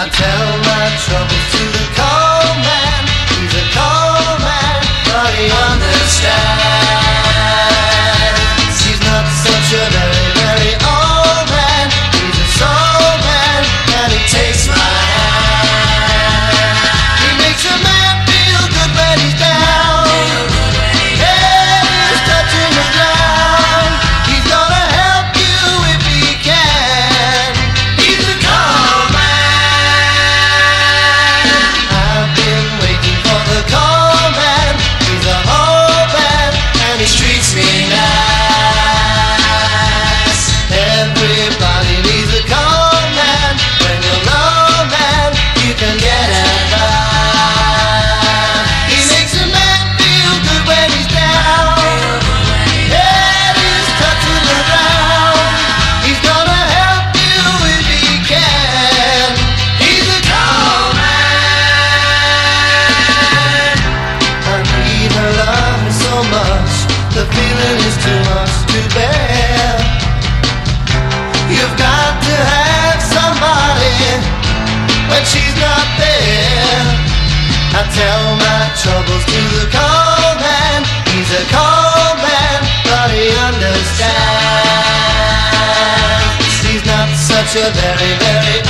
I tell my troubles to such a very, very